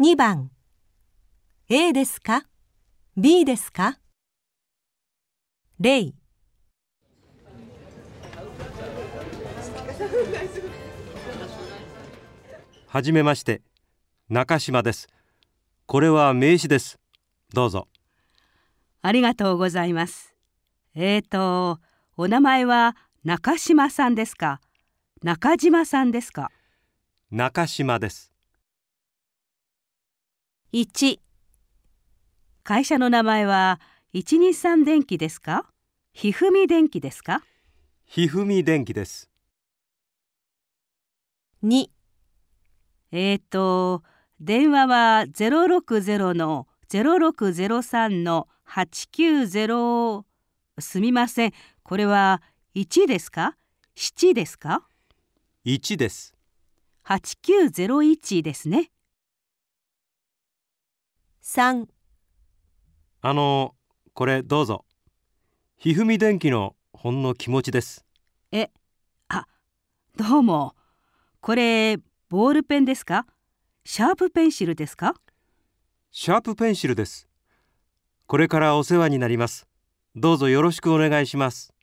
2番。A ですか ?B ですか？例はじめまして。中島です。これは名刺です。どうぞ。ありがとうございます。えーとお名前は中島さんですか？中島さんですか？中島です1会社の名前は123電機ですか？ひふみ電機ですか？ひふみ電機です。2えーと電話は060の0603の890すみません。これは1ですか？7ですか？1です。8901ですね3あのこれどうぞ。ひふみ電機のほんの気持ちです。えあどうも。これボールペンですか？シャープペンシルですか？シャープペンシルです。これからお世話になります。どうぞよろしくお願いします